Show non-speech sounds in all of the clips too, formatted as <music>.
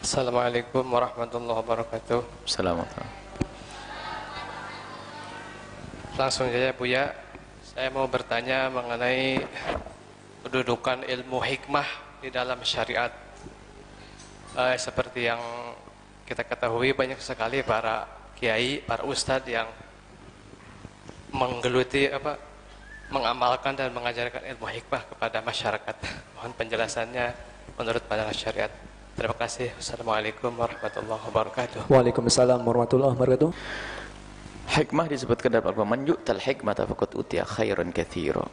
Assalamualaikum warahmatullahi wabarakatuh. Assalamualaikum. Langsung saja Buya, saya mau bertanya mengenai kedudukan ilmu hikmah di dalam syariat. Eh, seperti yang kita ketahui banyak sekali para kiai, para ustadz yang menggeluti apa mengamalkan dan mengajarkan ilmu hikmah kepada masyarakat. Mohon penjelasannya menurut pandangan syariat. Terima kasih. Assalamualaikum warahmatullahi wabarakatuh. Waalaikumsalam warahmatullahi wabarakatuh. Hikmah disebutkan dalam Al-Quran, "Man yu'tal hikmata faqad utiya khairan katsira."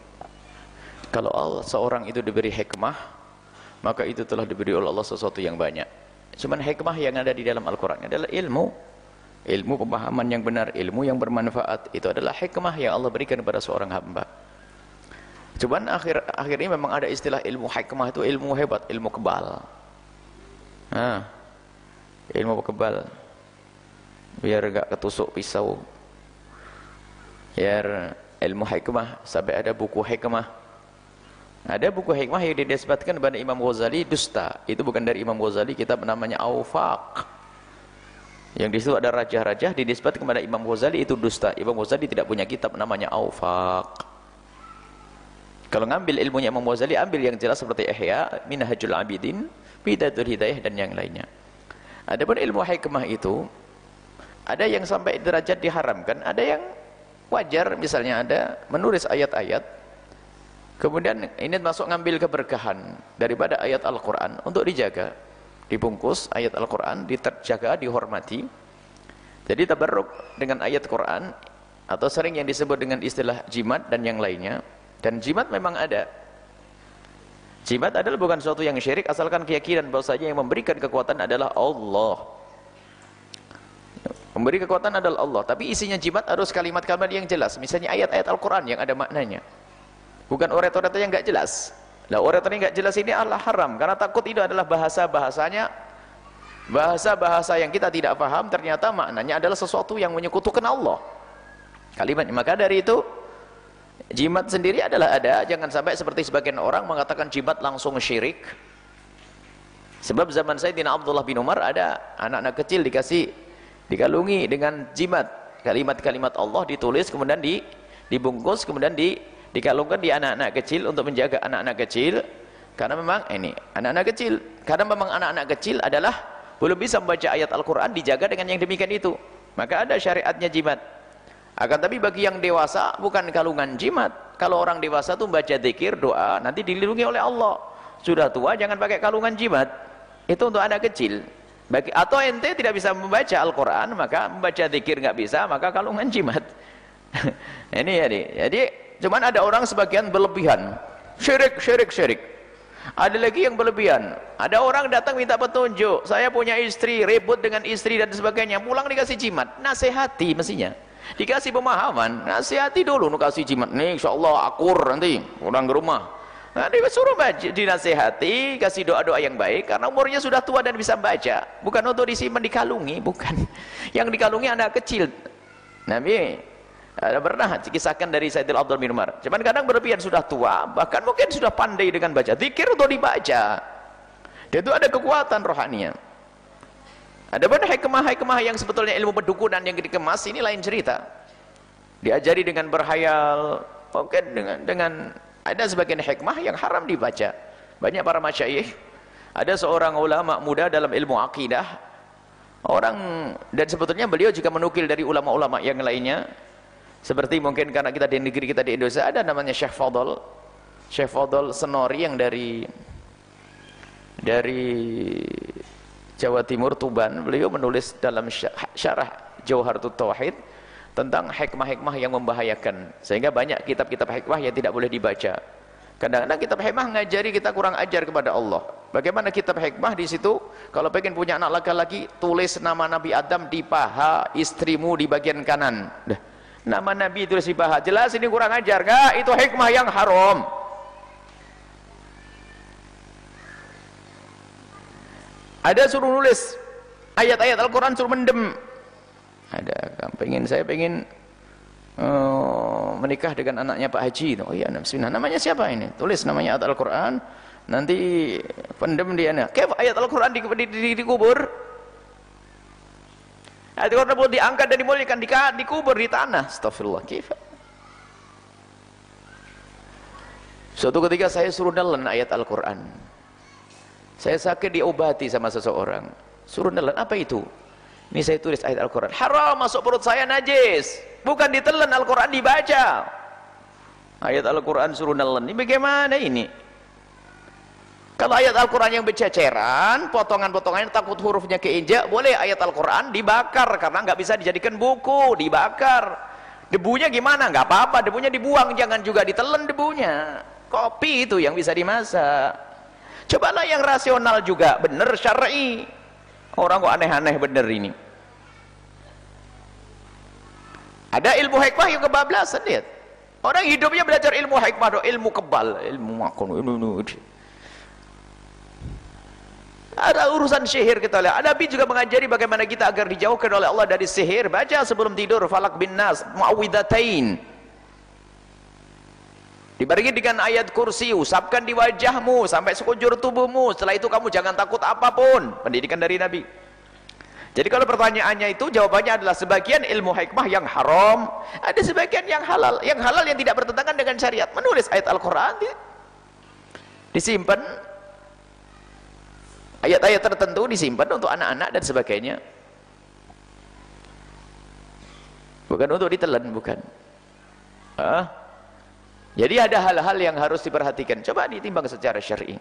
Kalau Allah seorang itu diberi hikmah, maka itu telah diberi oleh Allah sesuatu yang banyak. Cuman hikmah yang ada di dalam Al-Quran adalah ilmu. Ilmu pemahaman yang benar, ilmu yang bermanfaat. Itu adalah hikmah yang Allah berikan kepada seorang hamba. Cuman akhir akhirnya memang ada istilah ilmu hikmah itu ilmu hebat, ilmu kebal. Nah, ilmu kebal. Biar gak ketusuk pisau. Biar ilmu hikmah sampai ada buku hikmah. Ada buku hikmah yang didisbatkan kepada Imam Ghazali dusta. Itu bukan dari Imam Ghazali, kitab namanya Aufaq. Yang di situ ada rajah-rajah didisbatkan kepada Imam Ghazali itu dusta. Imam Ghazali tidak punya kitab namanya Aufaq. Kalau ngambil ilmunya Imam Ghazali, ambil yang jelas seperti Ihya, Minhajul Abidin, Bidatul Hidayah dan yang lainnya. Adapun ilmu hikmah itu ada yang sampai derajat diharamkan, ada yang wajar misalnya ada menulis ayat-ayat kemudian ini masuk ngambil keberkahan daripada ayat Al-Qur'an untuk dijaga. Dibungkus ayat Al-Qur'an, diterjaga, dihormati. Jadi tabarruk dengan ayat Quran atau sering yang disebut dengan istilah jimat dan yang lainnya. Dan jimat memang ada. Jimat adalah bukan sesuatu yang syirik asalkan keyakinan bahwasanya yang memberikan kekuatan adalah Allah. Memberi kekuatan adalah Allah, tapi isinya jimat harus kalimat-kalimat yang jelas. Misalnya ayat-ayat Al-Qur'an yang ada maknanya. Bukan orat-orat yang enggak jelas. Lah orat yang enggak jelas ini Allah haram karena takut itu adalah bahasa-bahasanya bahasa-bahasa yang kita tidak paham ternyata maknanya adalah sesuatu yang menyekutukan Allah. Kalimatnya maka dari itu Jimat sendiri adalah ada, jangan sampai seperti sebagian orang mengatakan jimat langsung syirik. Sebab zaman Sayyidina Abdullah bin Umar ada anak-anak kecil dikasih dikalungi dengan jimat. Kalimat-kalimat Allah ditulis kemudian di, dibungkus kemudian di, dikalungkan di anak-anak kecil untuk menjaga anak-anak kecil. Karena memang ini anak-anak kecil, karena memang anak-anak kecil adalah belum bisa membaca ayat Al-Qur'an dijaga dengan yang demikian itu. Maka ada syariatnya jimat. Akan tapi bagi yang dewasa bukan kalungan jimat. Kalau orang dewasa itu baca zikir, doa, nanti dilindungi oleh Allah. Sudah tua jangan pakai kalungan jimat. Itu untuk anak kecil. Bagi atau ente tidak bisa membaca Al-Qur'an, maka membaca zikir nggak bisa, maka kalungan jimat. <laughs> ini ya, Jadi cuman ada orang sebagian berlebihan. Syirik, syirik, syirik. Ada lagi yang berlebihan. Ada orang datang minta petunjuk. Saya punya istri, ribut dengan istri dan sebagainya. Pulang dikasih jimat. Nasihati mestinya dikasih pemahaman nasihati dulu kasih jimat. Nih insyaallah akur nanti pulang ke rumah. Nah disuruh baca dinasihati kasih doa-doa yang baik karena umurnya sudah tua dan bisa baca. Bukan untuk disimpan dikalungi bukan. <laughs> Yang dikalungi anak kecil. Nabi ada pernah kisahkan dari Sayyidil Abdul bin Umar. Cuman kadang berlebihan sudah tua bahkan mungkin sudah pandai dengan baca. Zikir untuk dibaca. Dia itu ada kekuatan rohaninya ada pun hikmah-hikmah yang sebetulnya ilmu pedukunan yang dikemas ini lain cerita. Diajari dengan berhayal, mungkin dengan dengan ada sebagian hikmah yang haram dibaca. Banyak para masyayikh, ada seorang ulama muda dalam ilmu akidah, orang dan sebetulnya beliau juga menukil dari ulama-ulama yang lainnya. Seperti mungkin karena kita di negeri kita di Indonesia ada namanya Syekh Fadl. Syekh Fadl Senori yang dari dari Jawa Timur Tuban. Beliau menulis dalam syarah Jauharatul Tauhid tentang hikmah-hikmah yang membahayakan. Sehingga banyak kitab-kitab hikmah yang tidak boleh dibaca. Kadang-kadang kitab hikmah ngajari kita kurang ajar kepada Allah. Bagaimana kitab hikmah di situ? Kalau pengen punya anak laki-laki tulis nama Nabi Adam di paha istrimu di bagian kanan. Nama Nabi tulis di paha. Jelas ini kurang ajar gak? itu hikmah yang haram ada suruh nulis. Ayat-ayat Al-Quran suruh mendem. Ada pengen saya pengen uh, menikah dengan anaknya Pak Haji oh iya bismillah namanya siapa ini? Tulis namanya Al-Quran. Nanti pendem dia nah kef ayat Al-Quran di, di, di, dikubur. Ayat Al-Quran diangkat dan dimuliakan di, dikubur di tanah. Astagfirullah kif suatu ketika saya suruh nelen ayat Al-Quran saya sakit diobati sama seseorang suruh nelen apa itu ini saya tulis ayat Al-Quran haram masuk perut saya najis bukan ditelan Al-Quran dibaca ayat Al-Quran suruh nelen ini bagaimana ini kalau ayat Al-Quran yang berceceran, potongan-potongannya takut hurufnya keinjak, boleh ayat Al-Quran dibakar karena nggak bisa dijadikan buku, dibakar. Debunya gimana? Nggak apa-apa, debunya dibuang, jangan juga ditelan debunya. Kopi itu yang bisa dimasak. Cobalah yang rasional juga, benar syar'i. Orang kok aneh-aneh bener ini. Ada ilmu hikmah yang kebablasan lihat. Orang hidupnya belajar ilmu hikmah, ilmu kebal, ilmu ilmu ada urusan sihir kita lihat. Nabi juga mengajari bagaimana kita agar dijauhkan oleh Allah dari sihir. Baca sebelum tidur falak bin nas, muawwidzatain. Dibagi dengan ayat kursi, usapkan di wajahmu sampai sekujur tubuhmu. Setelah itu kamu jangan takut apa pun. Pendidikan dari Nabi. Jadi kalau pertanyaannya itu jawabannya adalah sebagian ilmu hikmah yang haram, ada sebagian yang halal. Yang halal yang tidak bertentangan dengan syariat. Menulis ayat Al-Qur'an disimpan ayat-ayat tertentu disimpan untuk anak-anak dan sebagainya bukan untuk ditelan bukan ah? Jadi ada hal-hal yang harus diperhatikan. Coba ditimbang secara syar'i.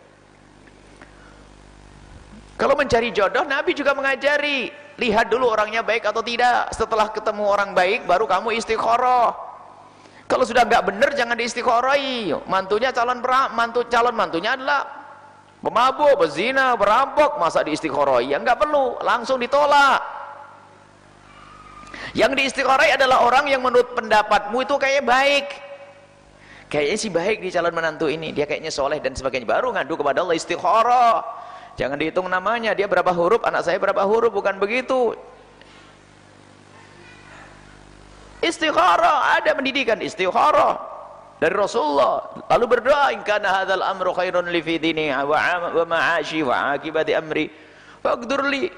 Kalau mencari jodoh Nabi juga mengajari lihat dulu orangnya baik atau tidak. Setelah ketemu orang baik baru kamu istiqoroh kalau sudah nggak benar jangan diistiqorohi mantunya calon mantu calon mantunya adalah pemabuk, berzina, berampok, masa diistiqorohi? Yang enggak perlu, langsung ditolak. Yang diistiqorohi adalah orang yang menurut pendapatmu itu kayak baik. Kayaknya sih baik di calon menantu ini, dia kayaknya soleh dan sebagainya. Baru ngadu kepada Allah istiqoroh. Jangan dihitung namanya, dia berapa huruf, anak saya berapa huruf, bukan begitu. Istiqoroh, ada pendidikan. Istiqoroh dari Rasulullah. Lalu berdoa in kana hadzal amru khairun li fi dini wa ma'ashi wa akibati amri. Faqdur li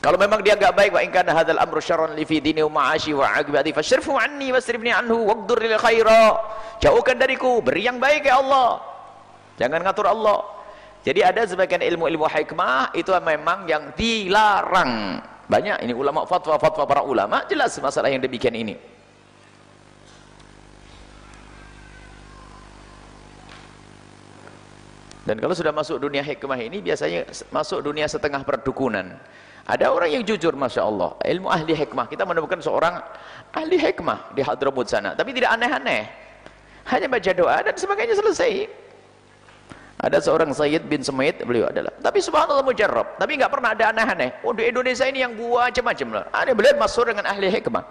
kalau memang dia enggak baik wa in kana hadzal amru syarrun li fi dini wa ma'ashi wa akibati fashrifhu anni wasrifni anhu waqdur lil khaira. Jauhkan dariku beri yang baik ya Allah. Jangan ngatur Allah. Jadi ada sebagian ilmu-ilmu hikmah itu memang yang dilarang. Banyak ini ulama fatwa-fatwa para ulama jelas masalah yang demikian ini. Dan kalau sudah masuk dunia hikmah ini biasanya masuk dunia setengah perdukunan. Ada orang yang jujur Masya Allah. Ilmu ahli hikmah. Kita menemukan seorang ahli hikmah di Hadramut sana. Tapi tidak aneh-aneh. Hanya baca doa dan sebagainya selesai. Ada seorang Sayyid bin Sumait beliau adalah. Tapi subhanallah mujarrab. Tapi enggak pernah ada aneh-aneh. Oh di Indonesia ini yang buat macam-macam lah. Ada beliau masuk dengan ahli hikmah.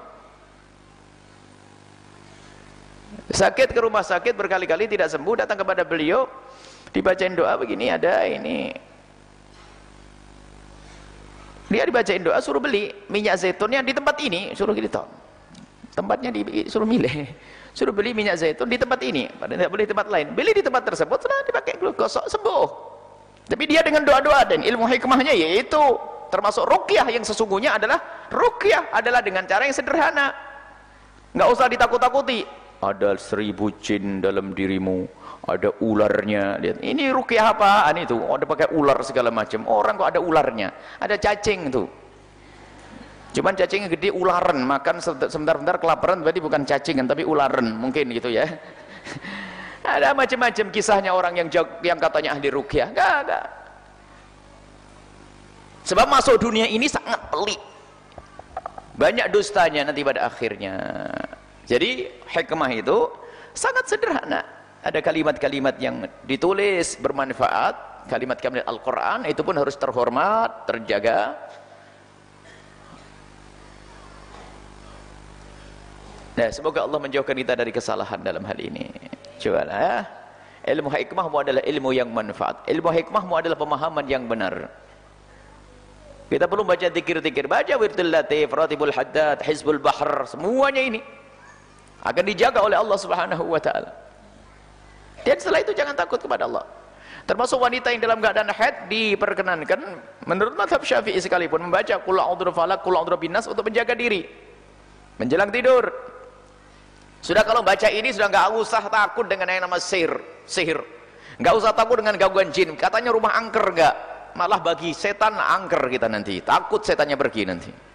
Sakit ke rumah sakit berkali-kali tidak sembuh datang kepada beliau dibacain doa begini ada ini. Dia dibacain doa suruh beli minyak zaitun yang di tempat ini suruh gitu tempatnya di, suruh milih. <laughs> Suruh beli minyak zaitun di tempat ini. Pada tidak boleh tempat lain. Beli di tempat tersebut setelah dipakai gosok sembuh. Tapi dia dengan doa-doa dan ilmu hikmahnya yaitu termasuk rukyah yang sesungguhnya adalah rukyah adalah dengan cara yang sederhana. Nggak usah ditakut-takuti. Ada seribu jin dalam dirimu ada ularnya lihat ini rukyah apaan itu oh, ada pakai ular segala macam orang kok ada ularnya ada cacing tuh Cuman cacingnya gede ularan, makan sebentar-bentar kelaparan berarti bukan cacingan tapi ularan mungkin gitu ya. <laughs> ada macam-macam kisahnya orang yang yang katanya ahli rukyah. Enggak, enggak. Sebab masuk dunia ini sangat pelik. Banyak dustanya nanti pada akhirnya. Jadi hikmah itu sangat sederhana. Ada kalimat-kalimat yang ditulis bermanfaat, kalimat-kalimat Al-Qur'an itu pun harus terhormat, terjaga Nah, semoga Allah menjauhkan kita dari kesalahan dalam hal ini. Coba lah ya. Ilmu hikmahmu adalah ilmu yang manfaat. Ilmu hikmahmu adalah pemahaman yang benar. Kita perlu baca zikir-zikir, baca wirdul latif, ratibul haddad, hizbul bahr, semuanya ini. akan dijaga oleh Allah Subhanahu wa taala dan setelah itu jangan takut kepada Allah. Termasuk wanita yang dalam keadaan haid diperkenankan menurut mazhab syafi'i sekalipun membaca kul a'udhu falak kul a'udhu binas untuk menjaga diri. Menjelang tidur. Sudah kalau baca ini sudah nggak usah takut dengan yang nama sihir sihir. Nggak usah takut dengan gangguan jin. Katanya rumah angker nggak? Malah bagi setan angker kita nanti. Takut setannya pergi nanti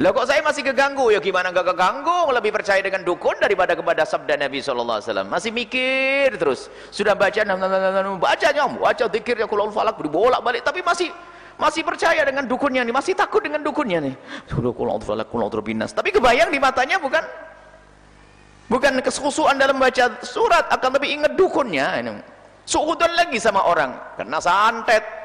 lah kok saya masih keganggu? Ya gimana enggak keganggu? Lebih percaya dengan dukun daripada kepada sabda Nabi SAW. Masih mikir terus. Sudah baca, baca nyam, baca zikir ya kulul falak, bolak balik. Tapi masih masih percaya dengan dukunnya nih, masih takut dengan dukunnya nih. Kulul falak, kulul binas. Tapi kebayang di matanya bukan bukan kesusuan dalam baca surat, akan lebih ingat dukunnya. Suudon lagi sama orang, karena santet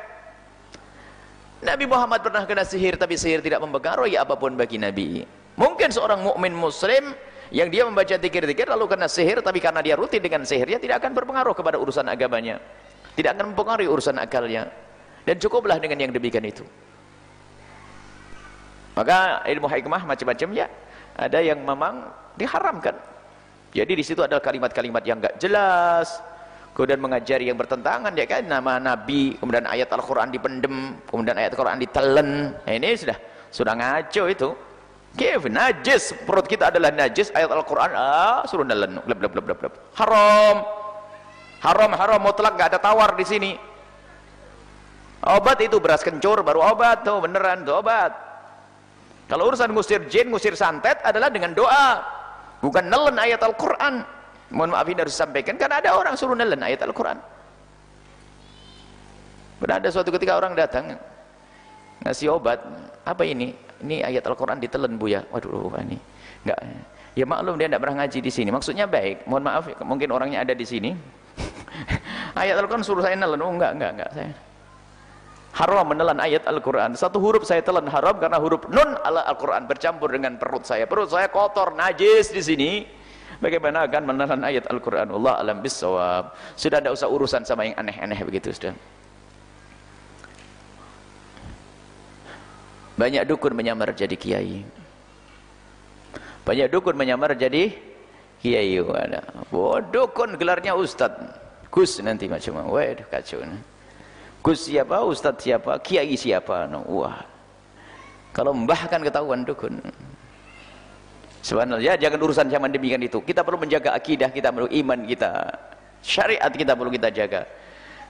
Nabi Muhammad pernah kena sihir tapi sihir tidak mempengaruhi apa pun bagi Nabi. Mungkin seorang mukmin muslim yang dia membaca zikir-zikir lalu kena sihir tapi karena dia rutin dengan sihirnya tidak akan berpengaruh kepada urusan agamanya. Tidak akan mempengaruhi urusan akalnya. Dan cukuplah dengan yang demikian itu. Maka ilmu hikmah macam-macam ya. Ada yang memang diharamkan. Jadi di situ ada kalimat-kalimat yang enggak jelas kemudian mengajari yang bertentangan ya kan? Nama nabi kemudian ayat Al-Qur'an dipendem kemudian ayat Al-Qur'an ditelen. Nah, ini sudah sudah ngaco itu. Kif, najis. Perut kita adalah najis ayat Al-Qur'an ah suruh nelen blab blab blab blab haram. Haram haram. Mutlak enggak ada tawar di sini. Obat itu beras kencur baru obat. Tuh beneran tuh obat. Kalau urusan ngusir jin ngusir santet adalah dengan doa. Bukan nelen ayat Al-Qur'an mohon maaf ini harus disampaikan karena ada orang suruh nelen ayat Al-Quran. Pernah ada suatu ketika orang datang ngasih obat apa ini? Ini ayat Al-Quran ditelen bu ya? Waduh ini enggak ya maklum dia tidak pernah ngaji di sini. Maksudnya baik. Mohon maaf mungkin orangnya ada di sini. <laughs> Ayat Al-Quran suruh saya nelen. Oh enggak enggak enggak saya. Haram menelan ayat Al-Quran. Satu huruf saya telan haram karena huruf nun Al-Quran bercampur dengan perut saya. Perut saya kotor najis di sini Bagaimana akan menelan ayat Al-Quran? Allah alam bisawab Sudah tidak usah urusan sama yang aneh-aneh begitu sudah Banyak dukun menyamar jadi kiai. Banyak dukun menyamar jadi kiai. Oh dukun gelarnya ustad Gus nanti macam mana? Waduh kacau Gus siapa, ustad siapa, kiai siapa? Wah Kalau mbah kan ketahuan dukun Subhanallah. Ya, jangan urusan zaman demikian itu. Kita perlu menjaga akidah kita, perlu iman kita. Syariat kita perlu kita jaga.